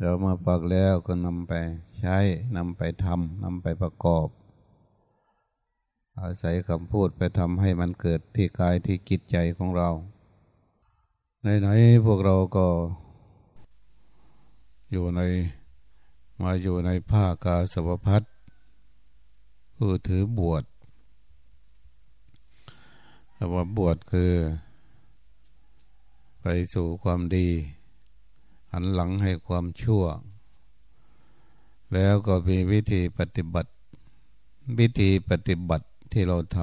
เรามาปักแล้วก็นำไปใช้นำไปทำนำไปประกอบ อาศัยคำพูดไปทำให้มันเกิดที่กายที่จิตใจของเราไหนๆพวกเราก็ อยู่ในมาอยู่ในภาคกาสวพัฒผู้ถือบวชคำว่าบวชคือ ไปสู่ความดี หันหลังให้ความชั่ว แล้วก็มีวิธีปฏิบัติ วิธีปฏิบัติที่เราท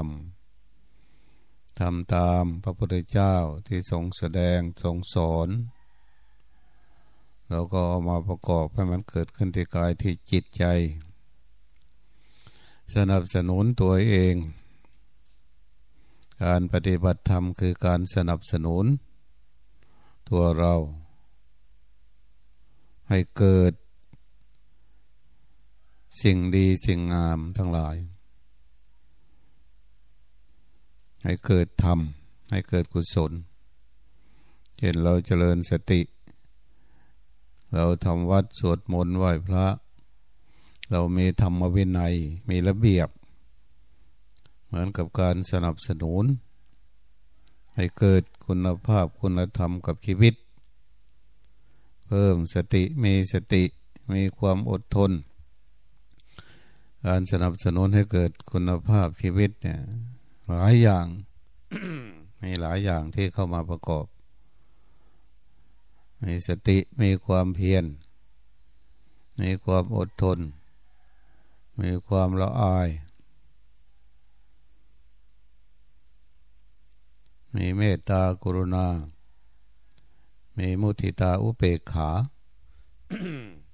ำทำตามพระพุทธเจ้าที่ทรงแสดงทรงสอนเราก็เอามาประกอบให้มันเกิดขึ้นที่กายที่จิตใจ สนับสนุนตัวเอง การปฏิบัติธรรมคือการสนับสนุน ตัวเรา ให้เกิด สิ่งดีสิ่งงามทั้งหลาย ให้เกิดธรรม ให้เกิดกุศล เช่นเราเจริญสติ เราทำวัดสวดมนต์ไหว้พระ เรามีธรรมวินัย มีระเบียบ เหมือนกับการสนับสนุน ให้เกิดคุณภาพคุณธรรมกับชีวิต พิ่มสติมีสติมีความอดทน การสนับสนุนให้เกิดคุณภาพชีวิตเนี่ยหลายอย่างมีหลายอย่างที่เข้ามาประกอบ มีสติมีความเพียร มีความอดทน มีความละอาย มีเมตตากรุณา มีมุทิตาอุเปกขา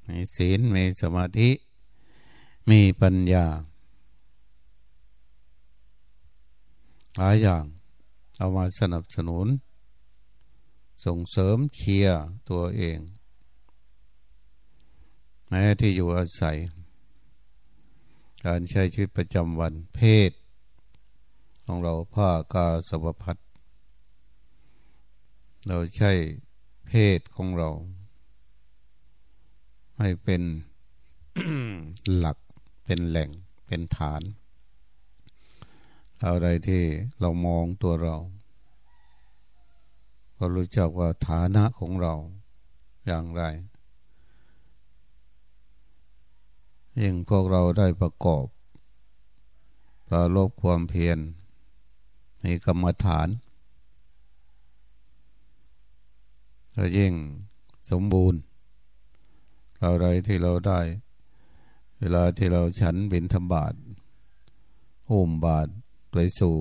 มีศีล มีสมาธิ มีปัญญา หลายอย่าง เอามาสนับสนุน ส่งเสริมเชียร์ตัวเองแม้ที่อยู่อาศัย การใช้ชีวิตประจำวันเพศ ของเราผ้ากาสวพัดเราใช้ เพศของเรา ให้เป็นหลักเป็นแหล่งเป็นฐาน อะไรที่เรามองตัวเรา ก็รู้จักว่าฐานะของเราอย่างไรยิ่งพวกเราได้ประกอบประลบความเพียรในกรรมฐาน ก็ยิ่งสมบูรณ์ อะไรที่เราได้ เวลาที่เราฉันบินธบาตอุ้มบาตไปสู่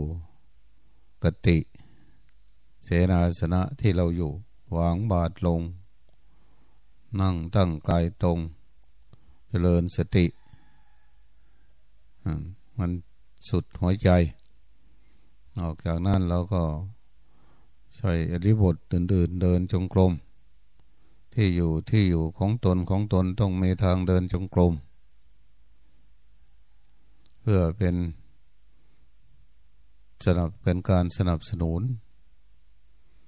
กติ เสนาสนะที่เราอยู่ วางบาตลง นั่งตั้งกายตรง เจริญสติ มันสุดหัวใจ ออกจากนั้นเราก็ ใช่อริบทอื่นๆเดินจงกรมที่อยู่ที่อยู่ของตนของตนต้องมีทางเดินจงกรมเพื่อเป็นสนับเป็นการสนับสนุน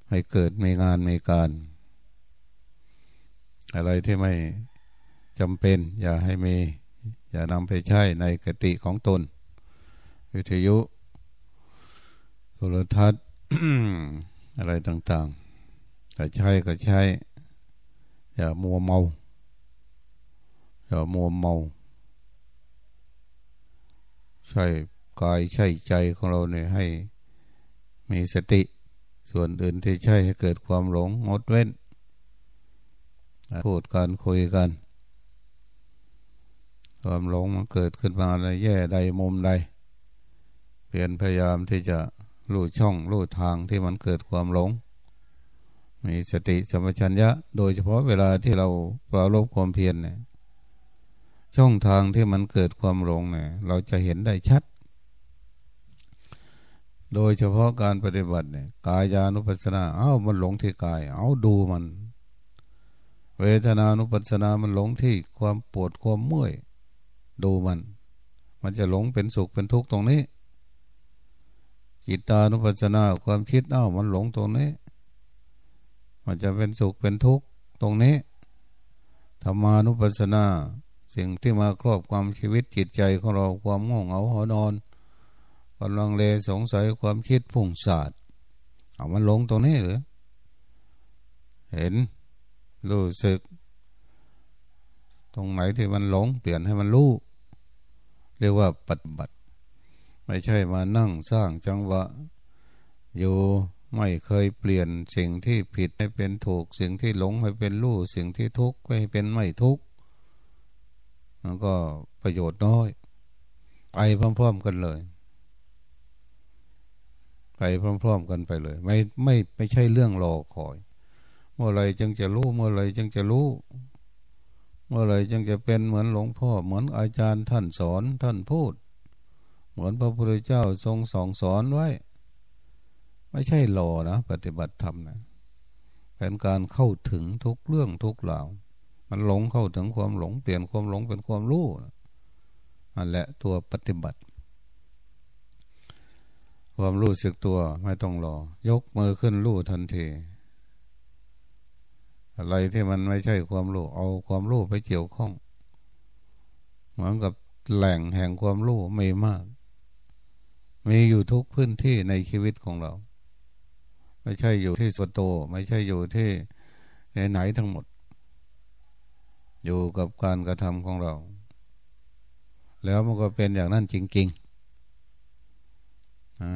ให้เกิดมีงานมีการ อะไรที่ไม่จำเป็น อย่าให้มี อย่านำไปใช้ในกติของตน วิทยุโทรทัศน์ อะไรต่างๆแต่ใช้ก็ใช้ อย่ามัวเมา อย่ามัวเมา ใช่กายใช่ใจของเราเนี่ยให้มีสติ ส่วนอื่นที่ใช่ให้เกิดความหลงงดเว้นพูดกันคุยกัน ความหลงมันเกิดขึ้นมาในแย่ใดมุมใด เปลี่ยนพยายามที่จะ รู้ช่องรู้ทางที่มันเกิดความหลง มีสติสัมัชัญญะ โดยเฉพาะเวลาที่เราปราลบความเพียรเนี่ยช่องทางที่มันเกิดความหลงเนี่ยเราจะเห็นได้ชัด โดยเฉพาะการปฏิบัติเนี่ยกายานุปัสสนาเอ้ามันหลงที่กาย เอาดูมัน เวทนานุปัสสนามันหลงที่ความปวดความเมื่อย ดูมัน มันจะหลงเป็นสุขเป็นทุกข์ตรงนี้ จิตานุปัสสนาความคิดเอ้ามันหลงตรงนี้ มันจะเป็นสุขเป็นทุกข์ตรงนี้ธรรมานุปัสสนา สิ่งที่มาครอบความชีวิตจิตใจของเราความง่วงเหงาหอนอนกำลังเลสงสัยความคิดพุ่งสาดเอามันลงตรงนี้หรือ เห็น รู้สึก ตรงไหนที่มันหลง เปลี่ยนให้มันรู้ เรียกว่าปฏิบัติ ไม่ใช่มานั่งสร้างจังหวะ อยู่ไม่เคยเปลี่ยนสิ่งที่ผิดให้เป็นถูก สิ่งที่หลงให้เป็นรู้สิ่งที่ทุกข์ให้เป็นไม่ทุกข์มันก็ประโยชน์น้อยไปพร้อมๆกันเลย ไปพร้อมๆกันไปเลย ไม่ไม่ไม่ใช่เรื่องรอคอย เมื่อไรจึงจะรู้เมื่อไรจึงจะรู้ เมื่อไรจึงจะเป็นเหมือนหลวงพ่อเหมือนอาจารย์ท่านสอนท่านพูด เหมือนพระพุทธเจ้าทรงสองสอนไว้ ไม่ใช่รอนะ ปฏิบัติธรรมนะเป็นการเข้าถึงทุกเรื่องทุกเหล่ามันหลงเข้าถึงความหลงเปลี่ยนความหลงเป็นความรู้นั่นแหละตัวปฏิบัติ ความรู้สึกตัวไม่ต้องรอ ยกมือขึ้นรู้ทันที อะไรที่มันไม่ใช่ความรู้เอาความรู้ไปเกี่ยวข้อง เหมือนกับแหล่งแห่งความรู้ไม่มาก มีอยู่ทุกพื้นที่ในชีวิตของเรา ไม่ใช่อยู่ที่สวโต ไม่ใช่อยู่ที่ไหนทั้งหมด อยู่กับการกระทำของเรา แล้วมันก็เป็นอย่างนั้นจริงๆนะ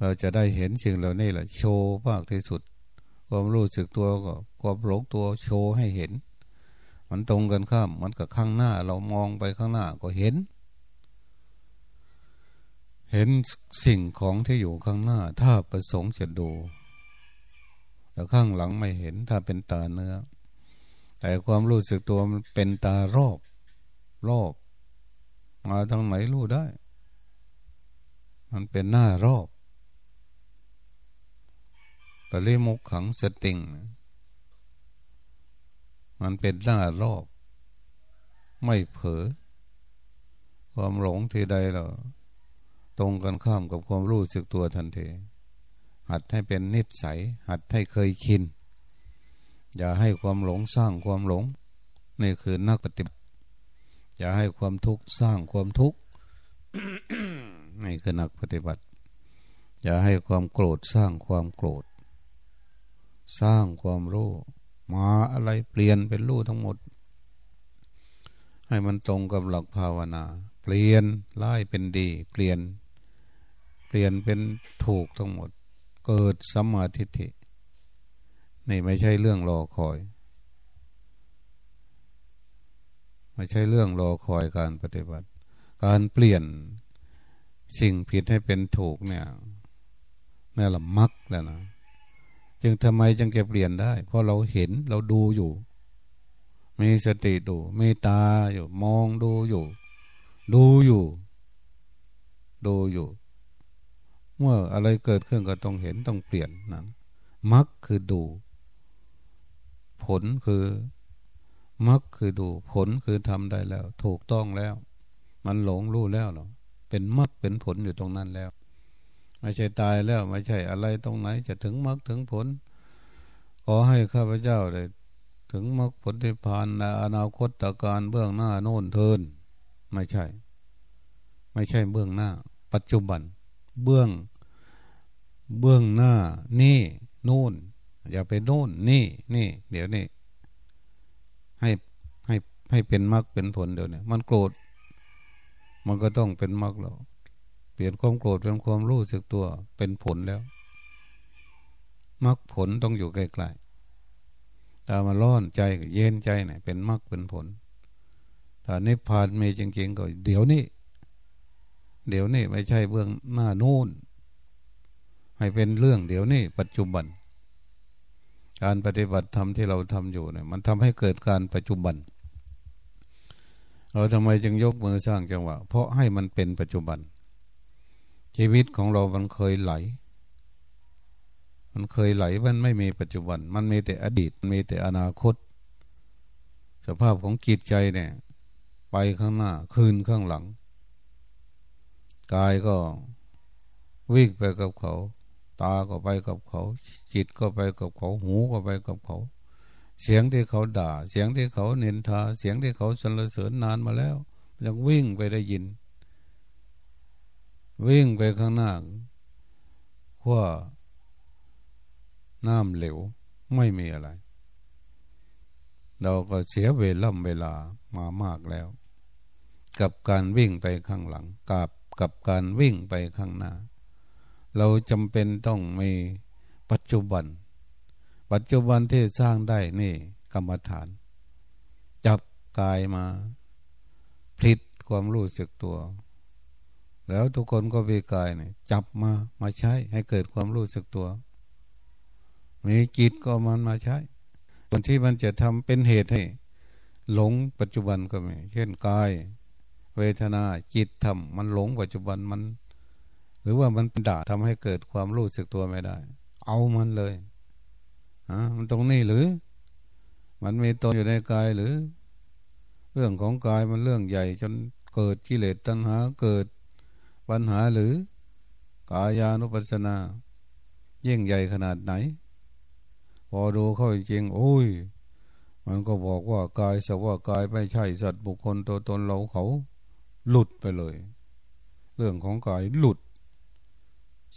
เราจะได้เห็นสิ่งเหล่านี้แหละโชว์มากที่สุด ความรู้สึกตัวก็ความหลงตัวโชว์ให้เห็น มันตรงกันข้ามมันกับข้างหน้า เรามองไปข้างหน้าก็เห็น เห็นสิ่งของที่อยู่ข้างหน้า ถ้าประสงค์จะดู แต่ข้างหลังไม่เห็นถ้าเป็นตาเนื้อ แต่ความรู้สึกตัวมันเป็นตารอบ รอบ มาทางไหนรู้ได้ มันเป็นหน้ารอบปริมุขขังสติง มันเป็นหน้ารอบ ไม่เผลอความหลงที่ใดเรา ตรงกันข้ามกับความรู้สึกตัวทันทีหัดให้เป็นนิสัย หัดให้เคยชิน อย่าให้ความหลงสร้างความหลง นี่คือนักปฏิบัติ อย่าให้ความทุกข์สร้างความทุกข์นี่คือนักปฏิบัติ อย่าให้ความโกรธสร้างความโกรธ สร้างความรู้ มาอะไรเปลี่ยนเป็นรู้ทั้งหมด ให้มันตรงกับหลักภาวนา เปลี่ยนร้ายเป็นดี เปลี่ยน ปลี่ยนเป็นถูกทั้งหมด เกิดสัมมาทิฏฐิ นี่ไม่ใช่เรื่องรอคอย ไม่ใช่เรื่องรอคอยการปฏิบัติ การเปลี่ยนสิ่งผิดให้เป็นถูกเนี่ยนี่แหละมักแล้วนะ จึงทำไมจึงแกเปลี่ยนได้ เพราะเราเห็นเราดูอยู่ มีสติดูมีตาอยู่ มองดูอยู่ ดูอยู่ ดูอยู่ เมื่ออะไรเกิดขึ้นก็ต้องเห็นต้องเปลี่ยนนั้นมักคือดู ผลคือมักคือดู ผลคือทำได้แล้ว ถูกต้องแล้ว มันหลงรู้แล้วหรอเป็นมรรคเป็นผลอยู่ตรงนั้นแล้วไม่ใช่ตายแล้วไม่ใช่อะไรตรงไหน จะถึงมรรคถึงผลขอให้ข้าพเจ้าได้ถึงมรรคผลที่ผ่านในอนาคตตการเบื้องหน้าโน่นเทิน ไม่ใช่ ไม่ใช่เบื้องหน้า ปัจจุบัน เบื้อง เบื้องหน้า นี่นู่น อย่าไปโน่น นี่นี่เดี๋ยวนี้ให้ให้ให้เป็นมรรคเป็นผลเดี๋ยวนี้มันโกรธ มันก็ต้องเป็นมรรคแล้วเปลี่ยนความโกรธเป็นความรู้สึกตัวเป็นผลแล้วมรรคผลต้องอยู่ใกล้ๆถ้ามาร้อนใจเย็นใจเนี่ยเป็นมรรคเป็นผลถ้านิพพานมีจริงๆก็เดี๋ยวนี้ เดี๋ยวนี้ไม่ใช่เบื้องหน้านู่น ให้เป็นเรื่องเดี๋ยวนี้ปัจจุบัน การปฏิบัติธรรมที่เราทำอยู่เนี่ยมันทำให้เกิดการปัจจุบัน เราทำไมจึงยกมือสร้างจังหวะ เพราะให้มันเป็นปัจจุบัน ชีวิตของเรามันเคยไหล มันเคยไหลมันไม่มีปัจจุบัน มันมีแต่อดีตมีแต่อนาคต สภาพของจิตใจเนี่ย ไปข้างหน้าคืนข้างหลัง กายก็วิ่งไปกับเขา ตาก็ไปกับเขา จิตก็ไปกับเขา หูก็ไปกับเขา เสียงที่เขาด่า เสียงที่เขาเนินทา เสียงที่เขาสรรเสริญนานมาแล้วยังวิ่งไปได้ยิน วิ่งไปข้างหน้าว่าน้ำเหลวไม่มีอะไร เราก็เสียเวล่ำเวลามามากแล้ว กับการวิ่งไปข้างหลังกับ กับการวิ่งไปข้างหน้า เราจำเป็นต้องมีปัจจุบัน ปัจจุบันที่สร้างได้นี่กรรมฐาน จับกายมาพลิดความรู้สึกตัว แล้วทุกคนก็มีกายเนี่ยจับมามาใช้ให้เกิดความรู้สึกตัว มีจิตก็มันมาใช้คนที่มันจะทำเป็นเหตุให้หลงปัจจุบันก็มี เช่นกาย เวทนาจิตทำมันหลงปัจจุบันมัน หรือว่ามันด่าทำให้เกิดความรู้สึกตัวไม่ได้ เอามันเลยอะมันตรงนี้หรือ มันมีตนอยู่ในกายหรือ เรื่องของกายมันเรื่องใหญ่ จนเกิดกิเลสตัณหาเกิดปัญหาหรือกายานุปัสสนายิ่งใหญ่ขนาดไหน พอดูเข้าจริงโอ้ย มันก็บอกว่ากายสักว่ากายไม่ใช่สัตว์บุคคลตัวตนเราเขา หลุดไปเลย เรื่องของกายหลุด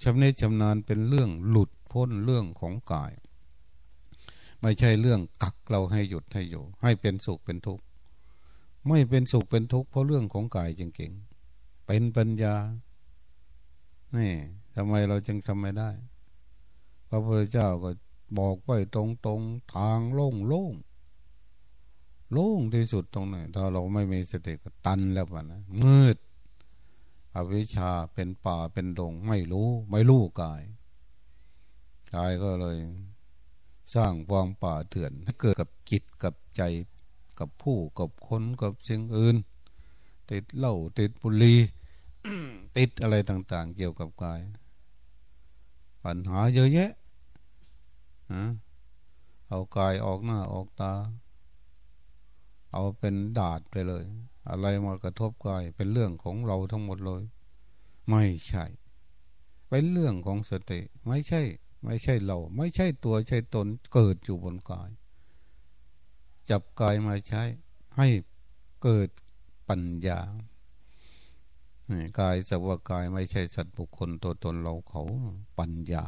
ชำเนิชำนาญเป็นเรื่องหลุดพ้นเรื่องของกาย ไม่ใช่เรื่องกักเราให้หยุดให้อยู่ ให้เป็นสุขเป็นทุกข์ไม่เป็นสุขเป็นทุกข์เพราะเรื่องของกายจริงๆเป็นปัญญานี่ทำไมเราจึงทำไม่ได้ พระพุทธเจ้าก็บอกไว้ตรงๆทางโล่ง โล่งที่สุดตรงไหนถ้าเราไม่มีสติก็ตันแล้วมันนะมืด อวิชชาเป็นป่าเป็นดง ไม่รู้ ไม่รู้กายกายก็เลย สร้างความป่าเถื่อนให้เกิดกับจิตกับใจกับผู้กับคนกับสิ่งอื่น ติดเหล้าติดบุหรี่ติดอะไรต่าง ๆ เกี่ยวกับกาย ปัญหาเยอะแยะเอากายออกหน้าออกตา เอาเป็นดาดไปเลย อะไรมากระทบกายเป็นเรื่องของเราทั้งหมดเลย ไม่ใช่ เป็นเรื่องของสติ ไม่ใช่ ไม่ใช่เรา ไม่ใช่ตัวใช่ตนเกิดอยู่บนกาย จับกายมาใช้ ให้เกิดปัญญากายสักว่ากายไม่ใช่สัตว์บุคคลตัวตนเราเขาปัญญา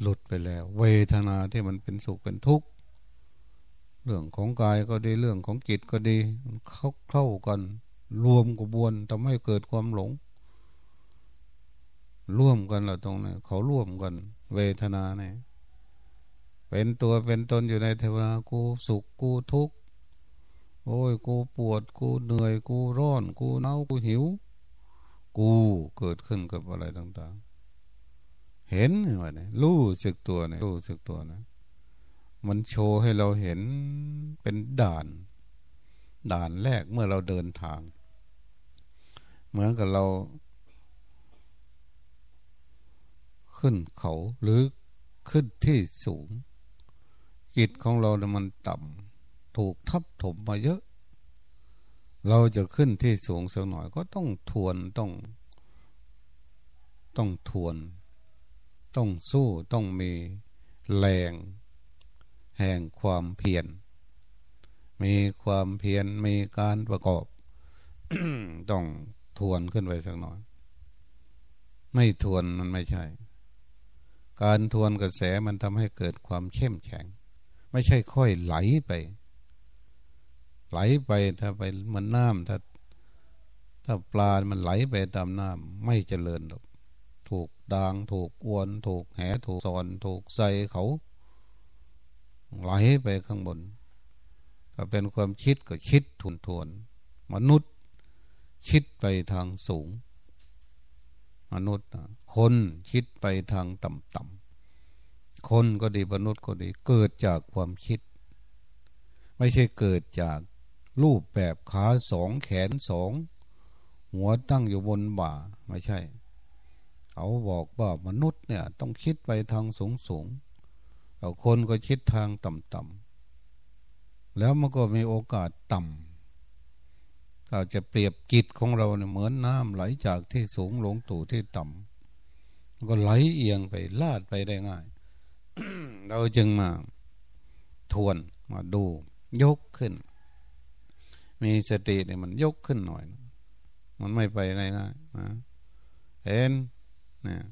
หลุดไปแล้ว เวทนาที่มันเป็นสุขเป็นทุกข์ เรื่องของกายก็ดีเรื่องของจิตก็ดีเข้าเข้ากัน รวมกระบวนทำให้เกิดความหลง ร่วมกันเราตรงนี้เขาร่วมกัน เวทนาเนี่ยเป็นตัวเป็นตนอยู่ในเทวนากูสุขกูทุกข์โอ้ยกูปวดกูเหนื่อยกูร้อนกูหนาวกูหิว กูเกิดขึ้นกับอะไรต่าง ๆ เห็นไหมเนี่ยรู้สึกตัวเนี่ยรู้สึกตัวนะ มันโชว์ให้เราเห็นเป็นด่าน ด่านแรกเมื่อเราเดินทาง เหมือนกับเรา ขึ้นเขาหรือขึ้นที่สูง จิตของเราเนี่ยมันต่ำถูกทับถมมาเยอะ เราจะขึ้นที่สูงสักหน่อยก็ต้องทวนต้อง ต้องทวน ต้องสู้ต้องมีแรง แห่งความเพียร มีความเพียร มีการประกอบ ต้องทวนขึ้นไปสักหน่อย ไม่ทวนมันไม่ใช่ การทวนกระแสมันทำให้เกิดความเข้มแข็ง ไม่ใช่ค่อยไหลไป ไหลไปถ้าไปมันน้ำถ้าถ้าปลา มันไหลไปตามน้ำไม่เจริญหรอกถูกดางถูกอวน ถูกแหถูกซอน ถูกใส่เขา ไหลไปข้างบน ถ้าเป็นความคิดก็คิดทุนทวนมนุษย์คิดไปทางสูง มนุษย์คนคิดไปทางต่ำๆคนก็ดีมนุษย์ก็ดี เกิดจากความคิด ไม่ใช่เกิดจากรูปแบบขาสองแขนสอง หัวตั้งอยู่บนบ่าไม่ใช่ เขาบอกว่ามนุษย์เนี่ย ต้องคิดไปทางสูงสูง แต่คนก็คิดทางต่ำต่ำแล้วมันก็มีโอกาสต่ำถ้าจะเปรียบกิจของเราเนี่ยเหมือนน้ำไหลจากที่สูงลงตู่ที่ต่ำก็ไหลเอียงไปลาดไปได้ง่าย เราจึงมาทวนมาดู ยกขึ้น มีสติเนี่ยมันยกขึ้นหน่อย มันไม่ไปง่ายๆนะเห็นเนี่ย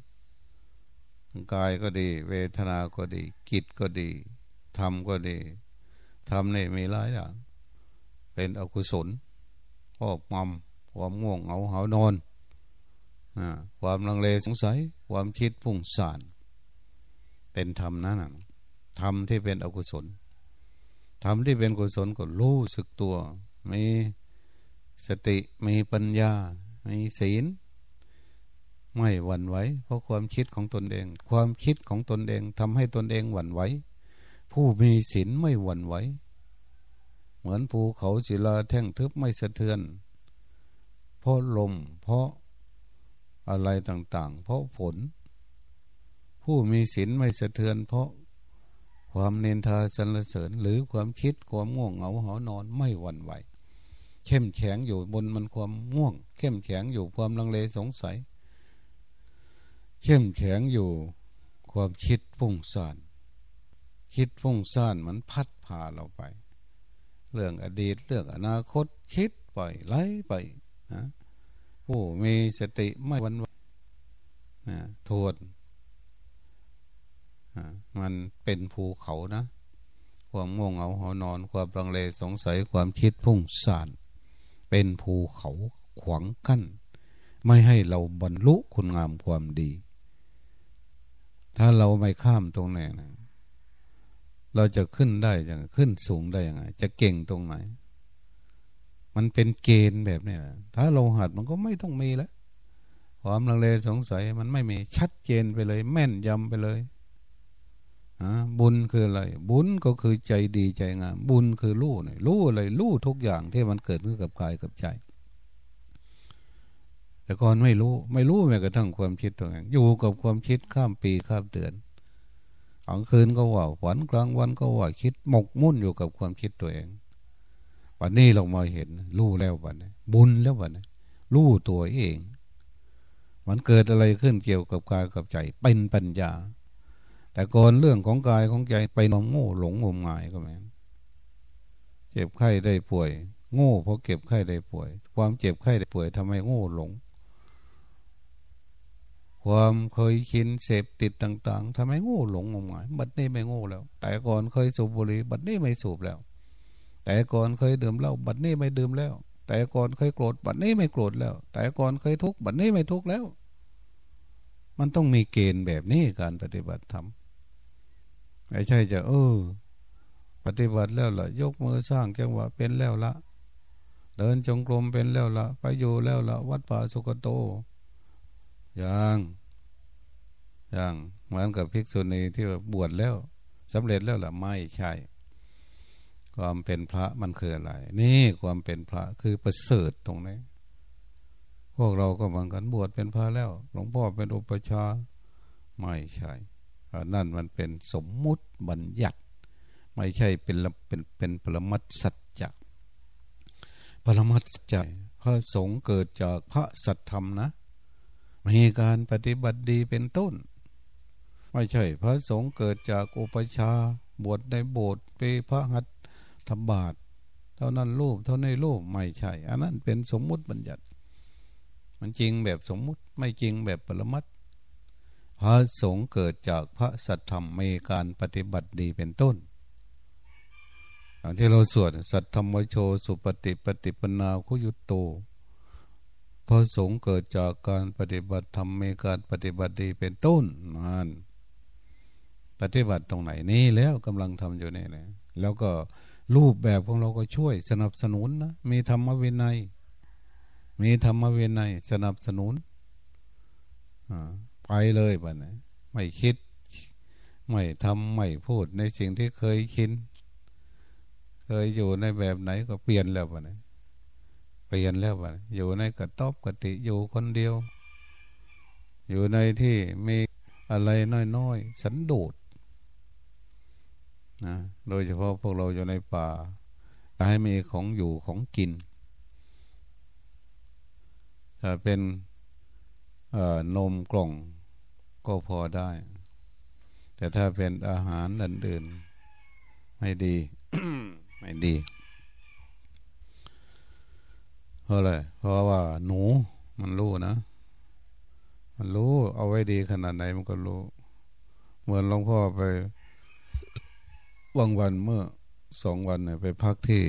กายก็ดี เวทนาก็ดี กิจก็ดีธรรมก็ดีธรรมนี่มีหลายอย่างเป็นอกุศลพอกมอมความง่วงเหงาหานอนความลังเลสงสัย ความคิดพุ่งสานเป็นธรรมนั่นธรรมที่เป็นอกุศลธรรมที่เป็นกุศลก็รู้สึกตัว มีสติมีปัญญา มีศีล ไม่หวั่นไหวเพราะความคิดของตนเอง ความคิดของตนเองทำให้ตนเองหวั่นไหวผู้มีศีลไม่หวั่นไหวเหมือนภูเขาศิลาแท่งทึบไม่สะเทือน เพราะลม เพราะอะไรต่าง ๆ เพราะฝนผู้มีศีลไม่สะเทือน เพราะความเนินทาสรรเสริญ หรือความคิดความง่วงเหงาหานอนไม่หวั่นไหวเข้มแข็งอยู่บนมันความง่วง เข้มแข็งอยู่ความลังเลสงสัย เข้มแข็งอยู่ ความคิดฟุ้งซ่านคิดฟุ้งซ่านมันพัดพาเราไป เรื่องอดีตเรื่องอนาคตคิดไปไหลไปนะผู้มีสติไม่วันวันนะทวนมันเป็นภูเขานะ ความง่วงเหงาหอนอน ความรังเลสงสัยความคิดพุ่งซ่านเป็นภูเขาขวางกั้น ไม่ให้เราบรรลุคุณงามความดี ถ้าเราไม่ข้ามตรงไหนนะเราจะขึ้นได้ยังขึ้นสูงได้ยังไง จะเก่งตรงไหน มันเป็นเกณฑ์แบบนี้ถ้าเราหัดมันก็ไม่ต้องมีแล้วความลังเลสงสัยมันไม่มีชัดเจนไปเลย แม่นยำไปเลยบุญคืออะไร บุญก็คือใจดีใจงาม บุญคือรู้หน่อยรู้อะไรรู้ทุกอย่างที่มันเกิดขึ้นกับกายกับใจ แต่ก่อนไม่รู้ ไม่รู้แม้กระทั่งความคิดตัวเองอยู่กับความคิดข้ามปีข้ามเดือนกลางคืนก็ว่าฝันกลางวันก็ว่าคิดหมกมุ่นอยู่กับความคิดตัวเองวันนี้เรามาเห็นรู้แล้ววันนี้บุญแล้ววันนี้รู้ตัวเอง มันเกิดอะไรขึ้นเกี่ยวกับกายกับใจ เป็นปัญญา แต่ก่อนเรื่องของกายของใจไปนองโง่หลงงมงายก็แม่เจ็บไข้ได้ป่วย โง่เพราะเก็บไข้ได้ป่วย ความเจ็บไข้ได้ป่วยทำให้โง่หลง ความเคยชินเสพติดต่าง ๆทำให้งูหลงงมงายบัดนี้ไม่งูแล้ว แต่ก่อนเคยสูบบุหรี่บัดนี้ไม่สูบแล้ว แต่ก่อนเคยดื่มเหล้าบัดนี้ไม่ดื่มแล้ว แต่ก่อนเคยโกรธบัดนี้ไม่โกรธแล้ว แต่ก่อนเคยทุกข์บัดนี้ไม่ทุกข์แล้ว มันต้องมีเกณฑ์แบบนี้การปฏิบัติธรรมไม่ใช่จะเออ ปฏิบัติแล้วล่ะ ยกมือสร้างจังหวะเป็นแล้วละเดินจงกรมเป็นแล้วละไปอยู่แล้วละวัดป่าสุกโต ย่างอย่างเหมือนกับภิกษุณีที่บวชแล้วสำเร็จแล้วล่ะไม่ใช่ ความเป็นพระมันคืออะไร นี่ความเป็นพระคือประเสริฐตรงนี้ พวกเราก็เหมือนกันบวชเป็นพระแล้ว หลวงพ่อเป็นอุปชาไม่ใช่นั่นมันเป็นสมมุติบัญญัติ ไม่ใช่เป็นเป็นเป็นปรมัตสัจจะปรมัตสัจจะพระสงฆ์เกิดจากพระสัทธรรมนะ มีการปฏิบัติดีเป็นต้น ไม่ใช่พระสงฆ์เกิดจากอุปชาบวชในโบสถ์ไปพระหัตถบาท เท่านั้นรูปเท่านี้รูปไม่ใช่ อันนั้นเป็นสมมุติบัญญัติ มันจริงแบบสมมุติไม่จริงแบบปรมัตพระสงฆ์เกิดจากพระสัทธรรมมีการปฏิบัติดีเป็นต้นอย่างที่เราสวดสัทธรรมโชสุปฏิปฏิปนาคุยุตโต พระสงฆ์เกิดจากการปฏิบัติธรรมมีการปฏิบัติดีเป็นต้นนั่นปฏิบัติตรงไหนนี่แล้วกำลังทำอยู่นี่เลยแล้วก็รูปแบบของเราก็ช่วยสนับสนุนนะมีธรรมวินัย มีธรรมวินัยสนับสนุนไปเลยบ้านะไม่คิด ไม่ทำไม่พูดในสิ่งที่เคยคิด เคยอยู่ในแบบไหนก็เปลี่ยนแล้วบ้านะ ปลี่ยนแล้วว่ะอยู่ในกระต๊อบกติอยู่คนเดียว อยู่ในที่มีอะไรน้อยๆสันโดษนะโดยเฉพาะพวกเราอยู่ในป่าให้มีของอยู่ของกินถ้าเป็นนมกล่องก็พอได้ แต่ถ้าเป็นอาหารอื่นๆไม่ดี ไม่ดีเพ ราะอะไรเพราะว่าหนูมันรู้นะ มันรู้เอาไว้ดีขนาดไหนมันก็รู้ เหมือนหลวงพ่อไปวันวันเมื่อสองวันเนี่ยไปพักที่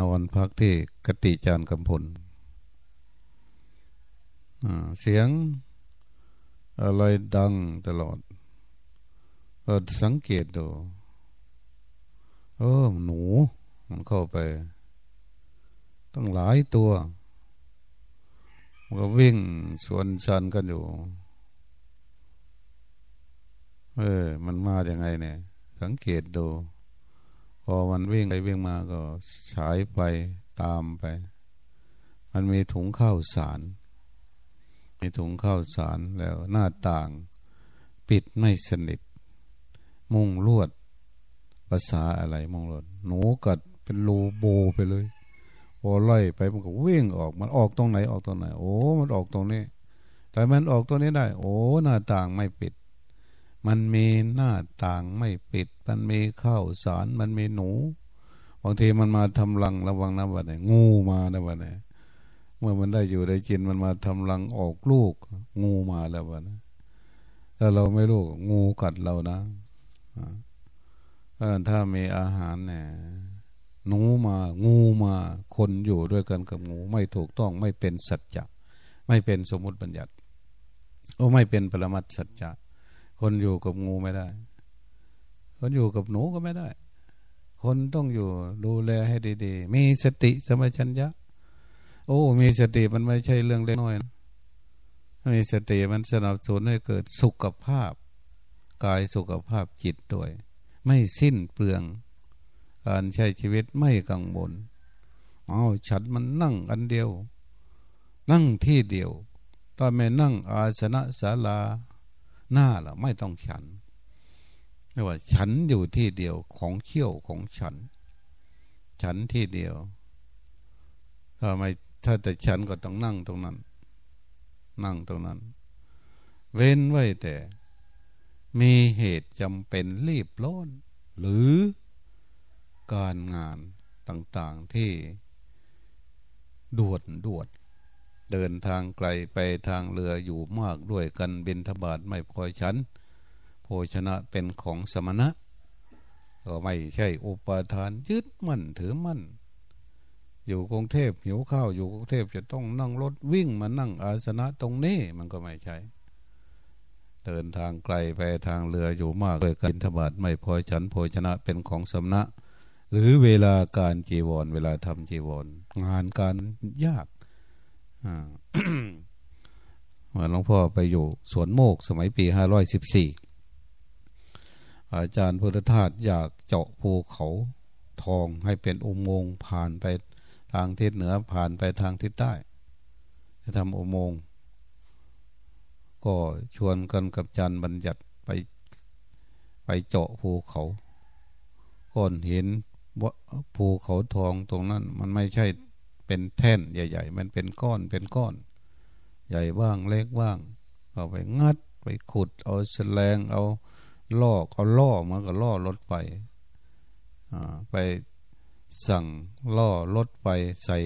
นอนพักที่กติจานกำพลเสียงอะไรดังตลอดก็สังเกตดูเออหนูมันเข้าไป ตั้งหลายตัวมันก็วิ่งสวนชันกันอยู่ เออ มันมาอย่างไงเนี่ย สังเกตดู พอมันวิ่งไปวิ่งมาก็ฉายไปตามไป มันมีถุงข้าวสาร มีถุงข้าวสารแล้วหน้าต่าง ปิดไม่สนิท มุงลวด ภาษาอะไรมุงลวด หนูกัดเป็นรูโบไปเลย พอไล่ไปมันก็วิ่งออก มันออกตรงไหนออกตรงไหน โอ้มันออกตรงนี้ แต่มันออกตรงนี้ได้ โอ้หน้าต่างไม่ปิด มันมีหน้าต่างไม่ปิด มันมีข้าวสาร มันมีหนู บางทีมันมาทำรังระวังนะวันไหนงูมานะวันไหนเมื่อมันได้อยู่ได้กินมันมาทำรังออกลูก งูมาแล้ววันนถ้าเราไม่รู้งูกัดเรานะถ้ามีอาหารเนี่ย หนูมางูมาคนอยู่ด้วยกันกับงูไม่ถูกต้องไม่เป็นสัจจะไม่เป็นสมมติบัญญัติโอ้ไม่เป็นปรมัตสัจจะคนอยู่กับงูไม่ได้ คนอยู่กับหนูก็ไม่ได้ คนต้องอยู่ดูแลให้ดีๆ มีสติสมัชัญญะ โอ้ มีสติมันไม่ใช่เรื่องเล็กน้อยนะมีสติมันสนับสนุนให้เกิดสุขภาพ กายสุขภาพจิตด้วย ไม่สิ้นเปลือง การใช้ชีวิตไม่กังวลเอาฉันมันนั่งอันเดียว นั่งที่เดียวตอนไม่นั่งอาสนะศาลาหน้าละไม่ต้องฉันเรียกว่า ฉันอยู่ที่เดียวของเขี้ยวของฉัน ฉันที่เดียวถ้าไม่ถ้าแต่ฉันก็ต้องนั่งตรงนั้น นั่งตรงนั้น เว้นไว้แต่ มีเหตุจำเป็นรีบร้อนหรือ การงานต่างๆที่ด่วนด่วนเดินทางไกลไปทางเรืออยู่มากด้วยกันบินทบาทไม่พอชั้นโภชนะเป็นของสมณะ ก็ไม่ใช่อุปทานยึดมั่นถือมั่น อยู่กรุงเทพหิวข้าวอยู่กรุงเทพจะต้องนั่งรถวิ่งมานั่งอาสนะตรงนี้มันก็ไม่ใช่เดินทางไกลไปทางเรืออยู่มากเลยกันทบาทไม่พอฉัน โภชนะเป็นของสมณะ หรือเวลาการจีวร เวลาทำจีวร งานการยากเมื่อหลวงพ่อไปอยู่สวนโมกสมัยปีห้าร้อยสิบสี่อาจารย์พุทธทาสอยากเจาะภูเขาทองให้เป็นอุโมงค์ผ่านไปทางทิศเหนือผ่านไปทางทิศใต้จะทำอุโมงค์ก็ชวนกันกับจันบัญญัติไปไปเจาะภูเขาก้อนหิน ภูเขาทองตรงนั้น มันไม่ใช่เป็นแท่นใหญ่ ๆ มันเป็นก้อนเป็นก้อน ใหญ่บ้างเล็กบ้างเอาไปงัดไปขุด เอาแสลงเอาล่อเอาล่อมันก็ล่อรถไปไปสั่งล่อรถไปใส่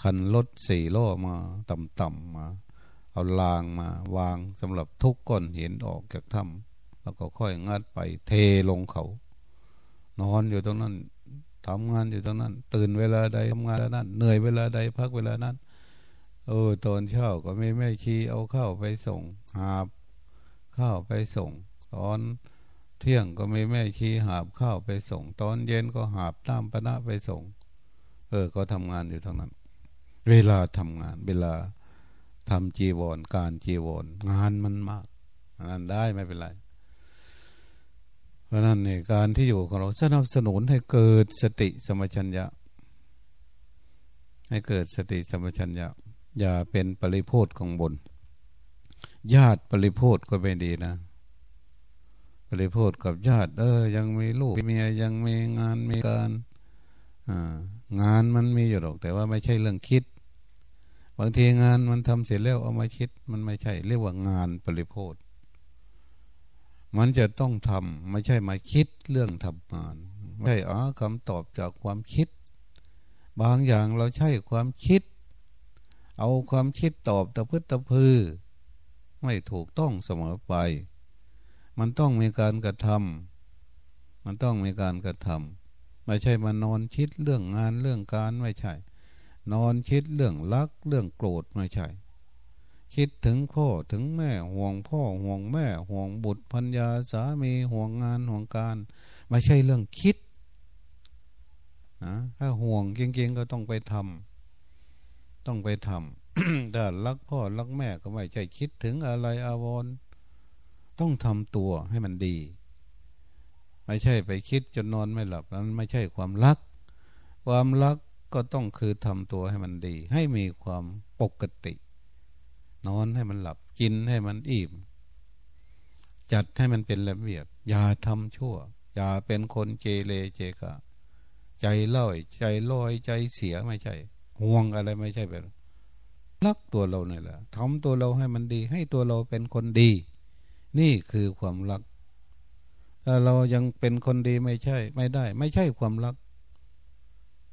คันรถสี่ล่อมาต่ำๆมา เอาลางมาวางสำหรับทุกก้อนเห็นออกจากถ้ำแล้วก็ค่อยงัดไปเทลงเขา นอนอยู่ตรงนั้น ทำงานอยู่ตรงนั้น ตื่นเวลาใดทำงานแล้วนั้น เหนื่อยเวลาใดพักเวลานั้น เออตอนเช้าก็ไม่แม่ชีเอาข้าวไปส่ง หาบข้าวไปส่ง ตอนเที่ยงก็ไม่แม่ชีหาบข้าวไปส่ง ตอนเย็นก็หาบน้ำปนะไปส่ง เออ ก็ทำงานอยู่ทั้งนั้น เวลาทำงาน เวลาทำจีวรการจีวรงานมันมาก นั้นได้ไม่เป็นไร เพราะนั้นเนี่ยการที่อยู่ของเราสนับสนุนให้เกิดสติสมัชัญญะ ให้เกิดสติสมัชัญญะ อย่าเป็นปริโพธของบน ญาติปริโพธก็ไม่ดีนะ ปริโพธกับญาติ เออ ยังมีลูกเมียยังมีงานมีการงานมันมีอยู่หรอก แต่ว่าไม่ใช่เรื่องคิด บางทีงานมันทำเสร็จแล้วเอามาคิด มันไม่ใช่ เรียกว่างานปริโพธ มันจะต้องทำไม่ใช่มาคิดเรื่องทำงานไม่ใช่อ๋อคำตอบจากความคิด บางอย่างเราใช่ความคิด เอาความคิดตอบตะพื้ตะพือ ไม่ถูกต้องเสมอไป มันต้องมีการกระทำมันต้องมีการกระทำไม่ใช่มานอนคิดเรื่องงานเรื่องการไม่ใช่ นอนคิดเรื่องรักเรื่องโกรธไม่ใช่ คิดถึงพ่อถึงแม่ห่วงพ่อห่วงแม่ ห่วงบุตรพัญญาสามีห่วงงานห่วงการไม่ใช่เรื่องคิดนะถ้าห่วงเก่งๆก็ต้องไปทำต้องไปทำถ้ารักพ่อรักแม่ก็ไม่ใช่คิดถึงอะไรอาวรต้องทำตัวให้มันดี ไม่ใช่ไปคิดจนนอนไม่หลับนั้นไม่ใช่ความรัก ความรักก็ต้องคือทำตัวให้มันดี ให้มีความปกติ นอนให้มันหลับกินให้มันอิ่มจัดให้มันเป็นระเบียบ อย่าทำชั่ว อย่าเป็นคนเจเลเจกะ ใจลอย ใจลอยใจเสียไม่ใช่ ห่วงอะไรไม่ใช่แบบรักตัวเราเนี่ยแหละทำตัวเราให้มันดี ให้ตัวเราเป็นคนดี นี่คือความรักถ้าเรายังเป็นคนดีไม่ใช่ ไม่ได้ ไม่ใช่ความรัก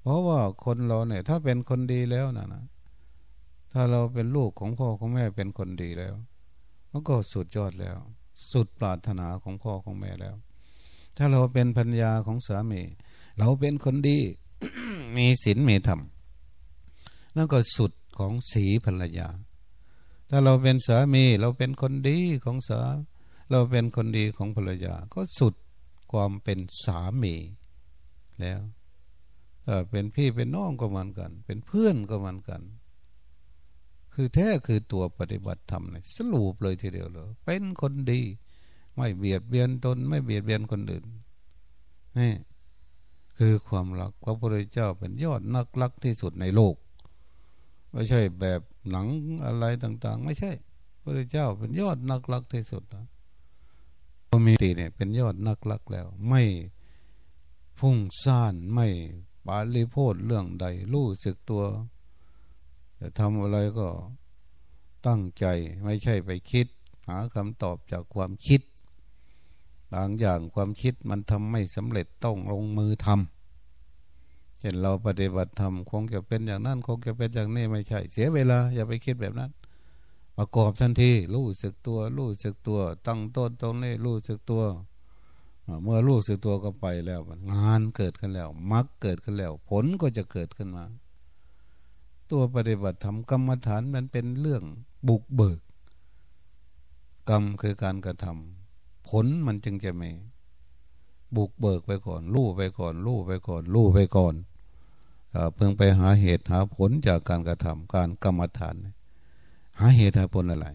เพราะว่าคนเราเนี่ย ถ้าเป็นคนดีแล้วนะนะ ถ้าเราเป็นลูกของพ่อของแม่เป็นคนดีแล้วมันก็สุดยอดแล้ว สุดปรารถนาของพ่อของแม่แล้ว ถ้าเราเป็นพัญญาของสามี เราเป็นคนดี มีศีลมีธรรมนั่นก็สุดของสีภรรยา ถ้าเราเป็นสามีเราเป็นคนดีของสา เราเป็นคนดีของภรรยา ก็สุดความเป็นสามีแล้วเป็นพี่เป็นน้องก็เหมือนกัน เป็นเพื่อนก็เหมือนกัน คือแท้คือตัวปฏิบัติธรรมเลยสรุปเลยทีเดียวเลย เป็นคนดี ไม่เบียดเบียนตน ไม่เบียดเบียนคนอื่นนี่คือความรักพระพุทธเจ้าเป็นยอดนักรักที่สุดในโลก ไม่ใช่แบบหนังอะไรต่าง ๆ ไม่ใช่ พระพุทธเจ้าเป็นยอดนักรักที่สุดนะพระมีตีเนี่ยเป็นยอดนักรักแล้ว ไม่พุ่งซ่านไม่ปาลิโพดเรื่องใดรู้สึกตัว ทำอะไรก็ตั้งใจไม่ใช่ไปคิด หาคำตอบจากความคิดบางอย่างความคิดมันทำไม่สำเร็จต้องลงมือทำเช่นเราปฏิบัติธรรมคงจะเป็นอย่างนั้นคงจะเป็นอย่างนี้ไม่ใช่ เสียเวลา อย่าไปคิดแบบนั้น ประกอบทันทีรู้สึกตัว รู้สึกตัว ตั้งต้นตรงนี้รู้สึกตัว เมื่อรู้สึกตัวก็ไปแล้ว งานเกิดขึ้นแล้วมรรคเกิดขึ้นแล้ว ผลก็จะเกิดขึ้นมา ตัวปฏิบัติธรรมกรรมฐานมันเป็นเรื่องบุกเบิก กรรมคือการกระทำผลมันจึงจะมีบุกเบิกไปก่อนรู้ไปก่อนรู้ไปก่อนรู้ไปก่อนเพิ่งไปหาเหตุหาผลจากการกระทำการกรรมฐาน หาเหตุหาผลอะไร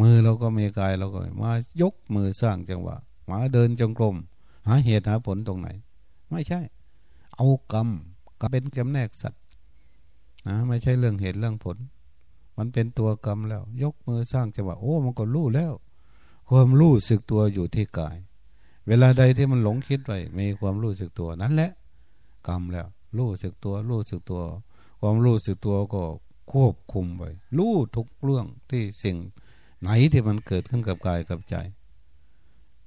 มือเราก็มีกายเราก็มายกมือสร้างจังหวะมาเดินจงกรมหาเหตุหาผลตรงไหน ไม่ใช่ เอากรรมก็เป็นจำแนกสัตว นะไม่ใช่เรื่องเหตุเรื่องผล มันเป็นตัวกรรมแล้ว ยกมือสร้างจังหวะโอ้ มันก็รู้แล้ว ความรู้สึกตัวอยู่ที่กาย เวลาใดที่มันหลงคิดไปมีความรู้สึกตัวนั้นแหละ กรรมแล้ว รู้สึกตัว รู้สึกตัว ความรู้สึกตัวก็ควบคุมไปรู้ทุกเรื่องที่สิ่งไหนที่มันเกิดขึ้นกับกายกับใจ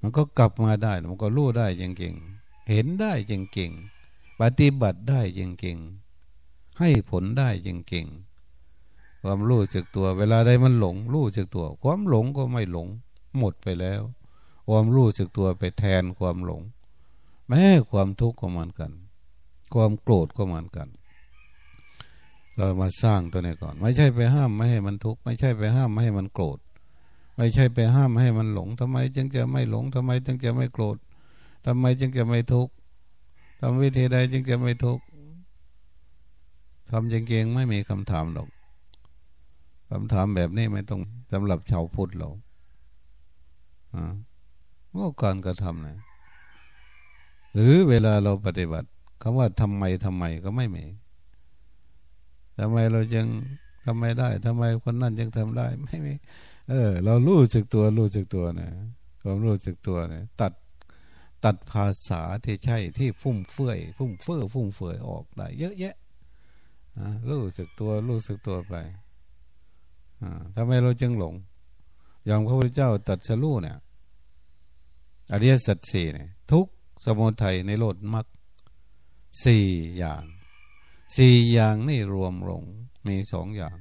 มันก็กลับมาได้มันก็รู้ได้จริงๆเห็นได้จริงๆปฏิบัติได้จริงๆ ให้ผลได้จริงๆความรู้สึกตัว เวลาใดมันหลง รู้สึกตัว ความหลงก็ไม่หลง หมดไปแล้ว ความรู้สึกตัวไปแทนความหลง แม้ความทุกข์ก็เหมือนกัน ความโกรธก็เหมือนกัน เรามาสร้างตัวนี้ก่อน ไม่ใช่ไปห้ามไม่ให้มันทุกข์ไม่ใช่ไปห้ามไม่ให้มันโกรธไม่ใช่ไปห้ามไม่ให้มันหลงทำไมจึงจะไม่หลงทำไมจึงจะไม่โกรธทำไมจึงจะไม่ทุกข์ทำวิธีใดจึงจะไม่ทุกข์ ทำจริงๆไม่มีคำถามหรอกคำถามแบบนี้ไม่ต้องสำหรับชาวพุทธเราอ่าก็การกระทำนะหรือเวลาเราปฏิบัติคำว่าทำไมทำไมก็ไม่มีทำไมเราจึงทำไมได้ทำไมคนนั้นจึงทำได้ไม่มีเออ เรารู้สึกตัวรู้สึกตัวนะความรู้สึกตัวนี่ยตัดตัดภาษาที่ใช่ที่ฟุ่มเฟือยฟุ่มเฟื่อฟุ่มเฟือยออกได้ เยอะแยะ รู้สึกตัวรู้สึกตัวไปทำไมเราจึงหลงย่างพระพุทธเจ้าตัดสรู้เนี่ยอริยสัจสี่เนี่ยทุกสมุทัยในโลดมรรคสี่อย่างสี่อย่างนี่รวมลงมีสองอย่าง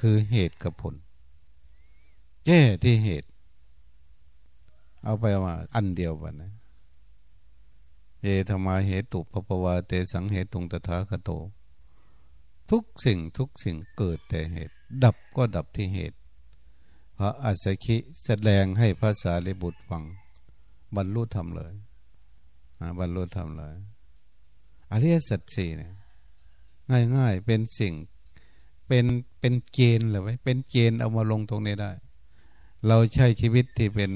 คือเหตุกับผลแก้ที่เหตุ เอาไปมาอันเดียวกันนะเอธรรมาเหตุปปวาเตสังเหตุตงตถาคโต ทุกสิ่งทุกสิ่งเกิดแต่เหตุ ดับก็ดับที่เหตุ พระอัสสคิแสดงให้ภาษาลิบุตรฟัง บรรลุธรรมเลยบรรลุธรรมเลยอริยสัจสี่เนี่ยง่ายๆเป็นสิ่งเป็นเป็นเกณฑ์เลยไว้เป็นเกณฑ์เอามาลงตรงนี้ได้ เราใช้ชีวิตที่เป็น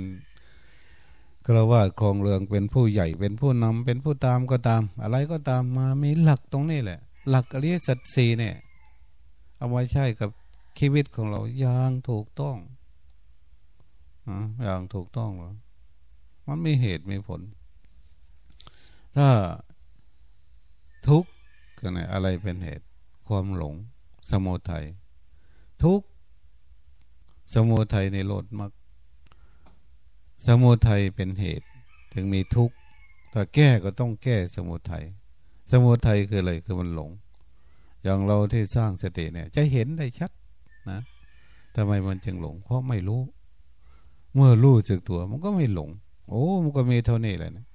กระวาดครองเรืองเป็นผู้ใหญ่เป็นผู้นำเป็นผู้ตามก็ตาม อะไรก็ตามมามีหลักตรงนี้แหละ หลักอริยสัจสี่เนี่ย เอาไว้ใช้กับชีวิตของเราอย่างถูกต้องอย่างถูกต้องหรอมันมีเหตุมีผล ถ้าทุกข์ก็ไหนอะไรเป็นเหตุ ความหลง สมุทัยทุกข์สมุทัยในโลดมักสมุทัยเป็นเหตุ ถึงมีทุกข์ถ้าแก้ก็ต้องแก้สมุทัย สมุทัยคืออะไรคือมันหลง อย่างเราที่สร้างสติเนี่ย จะเห็นได้ชัดนะทำไมมันจึงหลง เพราะไม่รู้ เมื่อรู้สึกตัว มันก็ไม่หลง โอ้มันก็มีเท่านี้แหละนะ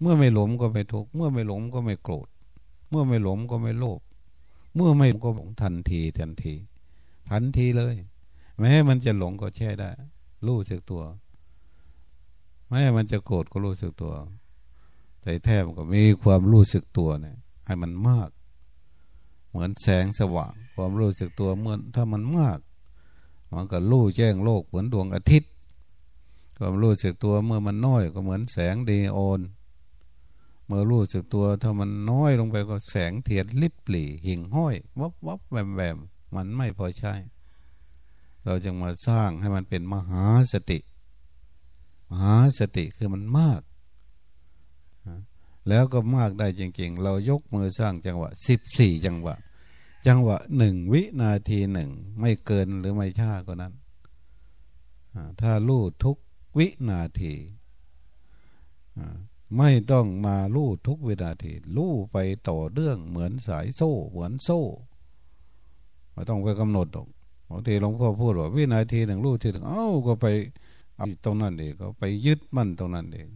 เมื่อไม่หลงก็ไม่ทุกข์เมื่อไม่หลงก็ไม่โกรธ เมื่อไม่หลงก็ไม่โลภเมื่อไม่ก็หลงทันทีทันที ทันทีเลย แม้มันจะหลงก็แช่ได้ รู้สึกตัว แม้มันจะโกรธก็รู้สึกตัว แต่แท้มันก็มีความรู้สึกตัวเนี่ยให้มันมาก เหมือนแสงสว่าง ความรู้สึกตัวเมื่อถ้ามันมากมันก็รู้แจ้งโลกเหมือนดวงอาทิตย์ ความรู้สึกตัวเมื่อมันน้อยก็เหมือนแสงเดีโอนเมื่อรู้สึกตัวถ้ามันน้อยลงไปก็แสงเทียนลิบหลี่หิ่งห้อยวับวับแวมแวมมันไม่พอใช้ เราจึงมาสร้างให้มันเป็นมหาสติ มหาสติคือมันมาก แล้วก็มากได้จริงๆ เรายกมือสร้างจังหวะสิบสี่จังหวะ จังหวะหนึ่งวินาทีหนึ่งไม่เกินหรือไม่ช้ากว่านั้น ถ้าลู่ทุกวินาทีไม่ต้องมาลู่ทุกวินาทีลู่ไปต่อเรื่องเหมือนสายโซ่เหมือนโซ่ไม่ต้องไปกำหนดหรอกบางทีหลวงพ่อพูดว่าวินาทีหนึ่งลู่ทีหนึ่งเอ้าก็ไปตรงนั้นเองก็ไปยึดมั่นตรงนั้นเอง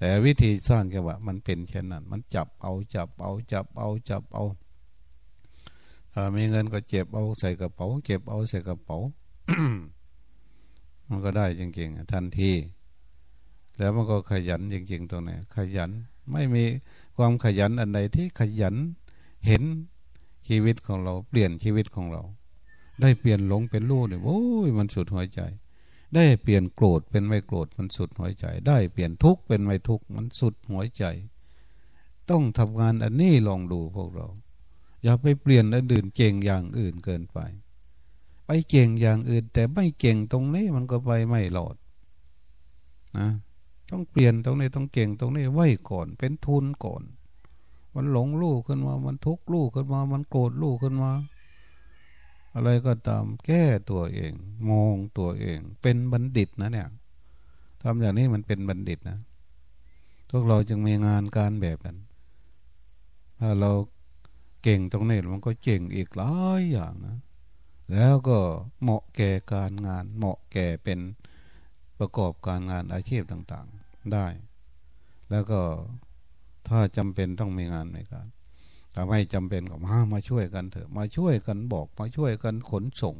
แต่วิธีสร้างแค่ว่ามันเป็นเช่นนั้น มันจับเอาจับเอาจับเอาจับเอาถ้ามีเงินก็เจ็บเอาใส่กระเป๋าเก็บเอาใส่กระเป๋ามันก็ได้จริงๆทันที แล้วมันก็ขยันจริง ๆ ตรงนี้ขยันไม่มีความขยันอันใดที่ขยันเห็นชีวิตของเราเปลี่ยนชีวิตของเรา ได้เปลี่ยนหลงเป็นรู้เนี่ยโอ้ยมันสุดหัวใจ ได้เปลี่ยนโกรธเป็นไม่โกรธมันสุดหัวใจ ได้เปลี่ยนทุกข์เป็นไม่ทุกข์มันสุดหัวใจ ต้องทำงานอันนี้ลองดูพวกเรา อย่าไปเปลี่ยนอันอื่นเก่งอย่างอื่นเกินไป ไปเก่งอย่างอื่น แต่ไม่เก่งตรงนี้มันก็ไปไม่หลอดนะต้องเปลี่ยนตรงนี้ต้องเก่งตรงนี้ไว้ก่อน เป็นทุนก่อน มันหลงลูกขึ้นมา มันทุกข์ลูกขึ้นมา มันโกรธลูกขึ้นมา อะไรก็ตามแก้ตัวเอง มองตัวเอง เป็นบัณฑิตนะเนี่ยทำอย่างนี้มันเป็นบัณฑิตนะพวกเราจึงมีงานการแบบนั้น ถ้าเราเก่งตรงนี้มันก็เก่งอีกหลายอย่างนะ แล้วก็เหมาะแก่การงาน เหมาะแก่เป็นประกอบการงานอาชีพต่างๆได้ แล้วก็ถ้าจำเป็นต้องมีงานในการ ถ้าไม่จำเป็นก็มามาช่วยกันเถอะ มาช่วยกันบอก มาช่วยกันขนส่ง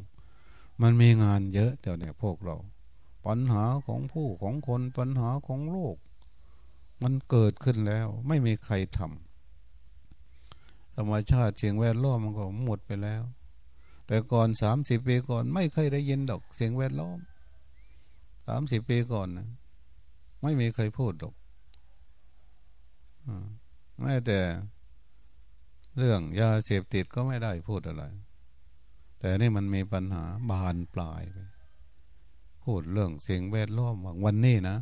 มันมีงานเยอะเดี๋ยวนี้พวกเรา ปัญหาของผู้ของคนปัญหาของโลก มันเกิดขึ้นแล้วไม่มีใครทำธรรมชาติเสียงแวดล้อมมันก็หมดไปแล้ว แต่ก่อนสามสิบปีก่อนไม่เคยได้ยินดอกเสียงแวดล้อมสามสิบปีก่อนนะไม่มีใครพูดหรอกแม้แต่ เรื่องยาเสพติดก็ไม่ได้พูดอะไร แต่นี่มันมีปัญหาบานปลายไปพูดเรื่องสิ่งแวดล้อมวันนี้นะ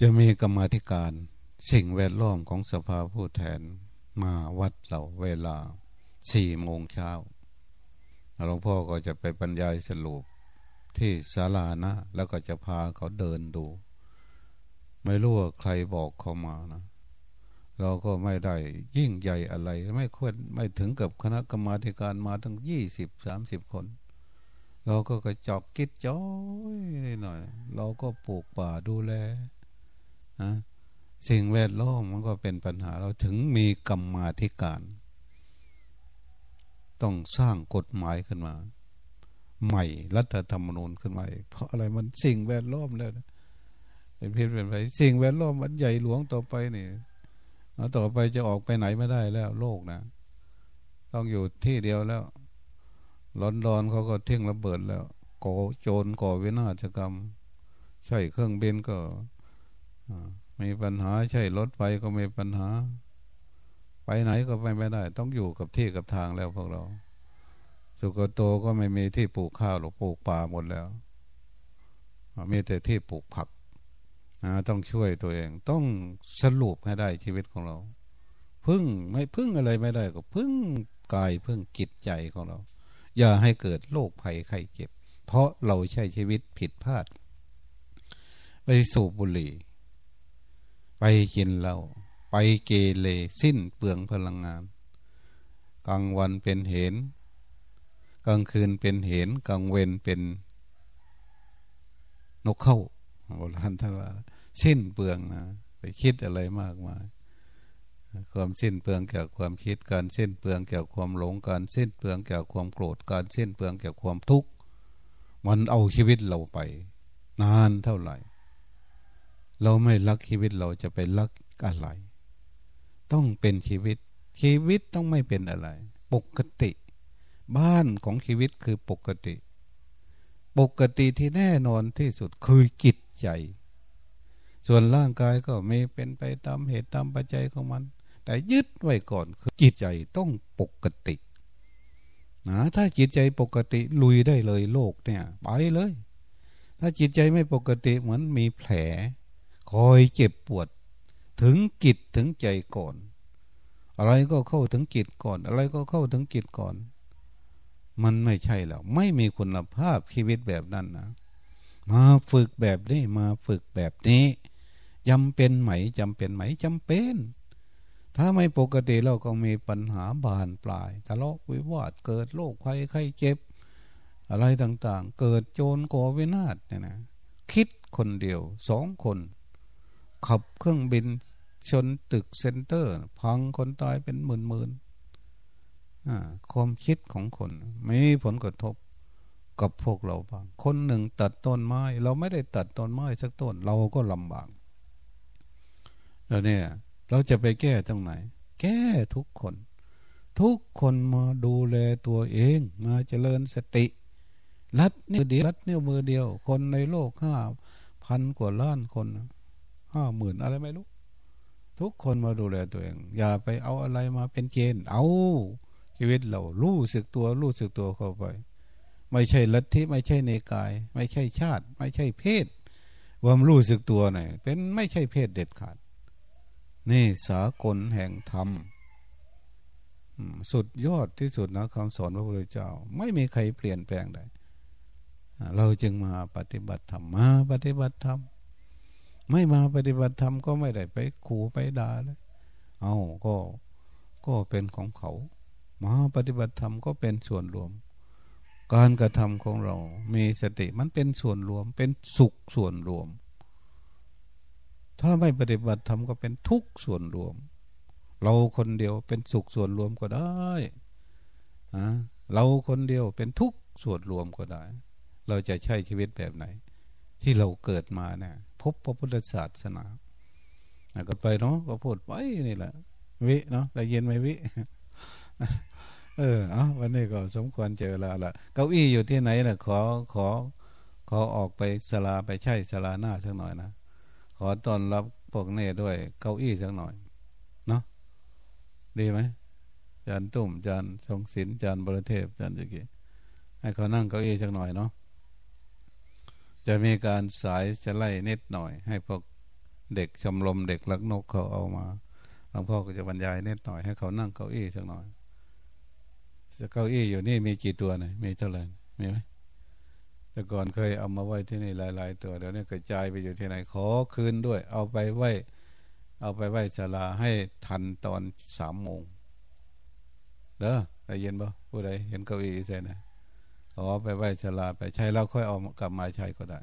จะมีกรรมธิการสิ่งแวดล้อมของสภาผู้แทนมาวัดเราเวลาสี่โมงเช้าหลวงพ่อก็จะไปบรรยายสรุปที่ศาลานะ แล้วก็จะพาเขาเดินดู ไม่รู้ว่าใครบอกเขามานะ เราก็ไม่ได้ยิ่งใหญ่อะไร ไม่ควรไม่ถึงกับคณะกรรมาการมาตั้งยี่สิบสามสิบคน เราก็กระจอกกิดจ้อยนิดหน่อย เราก็ปลูกป่าดูแลนะสิ่งแวดล้อมมันก็เป็นปัญหา เราถึงมีกรรมาธิการ ต้องสร้างกฎหมายขึ้นมา ใหม่รัฐธรรมนูญขึ้นมาเพราะอะไรมันสิ่งแวดล้อมแล้วเป็นเพียงเป็นไปสิ่งแวดล้อมมันใหญ่หลวงต่อไปนี่ ต่อไปจะออกไปไหนไม่ได้แล้ว โลกนะ ต้องอยู่ที่เดียวแล้วร้อนร้อนเขาก็เที่ยงระเบิดแล้วก่อโจรก่อวินาศกรรม ใช่เครื่องบินก็มีปัญหาใช่รถไฟก็มีปัญหา ไปไหนก็ไปไม่ได้ ต้องอยู่กับที่กับทางแล้วพวกเรา สุกโตก็ไม่มีที่ปลูกข้าวหรือปลูกป่าหมดแล้วมีแต่ที่ปลูกผัก ต้องช่วยตัวเอง ต้องสรุปให้ได้ชีวิตของเรา พึ่งไม่พึ่งอะไรไม่ได้ก็พึ่งกายพึ่งจิตใจของเรา อย่าให้เกิดโรคภัยไข้เจ็บ เพราะเราใช้ชีวิตผิดพลาด ไปสูบบุหรี่ ไปกินเหล้าไปเกเรสิ้นเปลืองพลังงาน กลางวันเป็นเห็น กลางคืนเป็นเห็นกลางเวนเป็นนกเข้า โบราณท่านว่า สิ้นเปลืองนะไปคิดอะไรมากมาย ความสิ้นเปลืองเกี่ยวกับความคิดการสิ้นเปลืองเกี่ยวกับความหลงการสิ้นเปลืองเกี่ยวกับความโกรธการสิ้นเปลืองเกี่ยวกับความทุกข์มันเอาชีวิตเราไป นานเท่าไหร่ เราไม่รักชีวิตเราจะไปรักอะไร ต้องเป็นชีวิต ชีวิตต้องไม่เป็นอะไร ปกติ บ้านของชีวิตคือปกติ ปกติที่แน่นอนที่สุดคือจิต ใจ ส่วนร่างกายก็มีเป็นไปตามเหตุตามปัจจัยของมัน แต่ยึดไว้ก่อนคือจิตใจต้องปกตินะถ้าจิตใจปกติลุยได้เลยโลกเนี่ย ไปเลย ถ้าจิตใจไม่ปกติเหมือนมีแผล คอยเจ็บปวด ถึงจิตถึงใจก่อน อะไรก็เข้าถึงจิตก่อน อะไรก็เข้าถึงจิตก่อน มันไม่ใช่แล้ว ไม่มีคุณภาพชีวิตแบบนั้นนะ มาฝึกแบบนี้มาฝึกแบบนี้จำเป็นไหมจำเป็นไหมจำเป็น ถ้าไม่ปกติเราก็มีปัญหาบานปลายทะเลาะวิวาทเกิดโรคภัยไข้เจ็บ อะไรต่างๆ เกิดโจรก่อวินาศเนี่ยนะคิดคนเดียวสองคน ขับเครื่องบินชนตึกเซ็นเตอร์ พังคนตายเป็นหมื่นๆความคิดของคน ไม่มีผลกระทบ กับพวกเราบ้าง คนหนึ่งตัดต้นไม้ เราไม่ได้ตัดต้นไม้สักต้น เราก็ลำบากแล้วเนี่ย เราจะไปแก้ตรงไหน แก้ทุกคน ทุกคนมาดูแลตัวเองมาเจริญสติ รัดนิ้วเดียวรัดนิ้วมือเดียว คนในโลกห้าพันกว่าล้านคนห้าหมื่นอะไรไม่รู้ ทุกคนมาดูแลตัวเอง อย่าไปเอาอะไรมาเป็นเกณฑ์เอาชีวิตเรารู้สึกตัวรู้สึกตัวเข้าไป ไม่ใช่ลัทธิไม่ใช่ในกาย ไม่ใช่ชาติ ไม่ใช่เพศความรู้สึกตัวหน่อยเป็นไม่ใช่เพศเด็ดขาด นี่สากลแห่งธรรมสุดยอดที่สุดนะคำสอนพระพุทธเจ้า ไม่มีใครเปลี่ยนแปลงได้เราจึงมาปฏิบัติธรรมมาปฏิบัติธรรมไม่มาปฏิบัติธรรมก็ไม่ได้ไปขู่ไปด่าเลยเอาก็ก็เป็นของเขา มาปฏิบัติธรรมก็เป็นส่วนรวม การกระทำของเรา มีสติมันเป็นส่วนรวม เป็นสุขส่วนรวม ถ้าไม่ปฏิบัติธรรมก็เป็นทุกส่วนรวม เราคนเดียวเป็นสุขส่วนรวมก็ได้อะเราคนเดียวเป็นทุกส่วนรวมก็ได้ เราจะใช้ชีวิตแบบไหน ที่เราเกิดมาเนี่ยพบพระพุทธศาสนาก็ไปเนาะก็พูดไปนี่แหละ วิเนาะได้ยินไหมวิ เออเอาวันนี้ก็สมควรเจอแล้วละเก้าอี้อยู่ที่ไหนนะขอขอขอออกไปสลาไปใช่สลาหน้าสักหน่อยนะขอต้อนรับพวกเน่ด้วยเก้าอี้สักหน่อยเนาะดีไหมจานตุ่มจานทรงศิลจานบริเทพจานจุกี้ให้เขานั่งเก้าอี้สักหน่อยเนาะจะมีการสายจะไล่นิดหน่อย ให้พวกเด็กชมรมเด็กลักนกเขาเอามาหลวงพ่อก็จะบรรยายนิดหน่อยให้เขานั่งเก้าอี้สักหน่อย เก้าอี้อยู่นี่มีกี่ตัวนะมีเท่าไหร่มีไหมแต่ก่อนเคยเอามาไว้ที่นี่หลาย ๆ ตัวเดี๋ยวนี้กระจายไปอยู่ที่ไหนขอคืนด้วย เอาไปไว้ เอาไปไว้ศาลาให้ทันตอนสามโมงเด้อได้ยินบ่ผู้ใดเห็นเก้าอี้ใส่นะขอไปไว้ศาลาไปใช้แล้วค่อยเอากลับมาใช้ก็ได้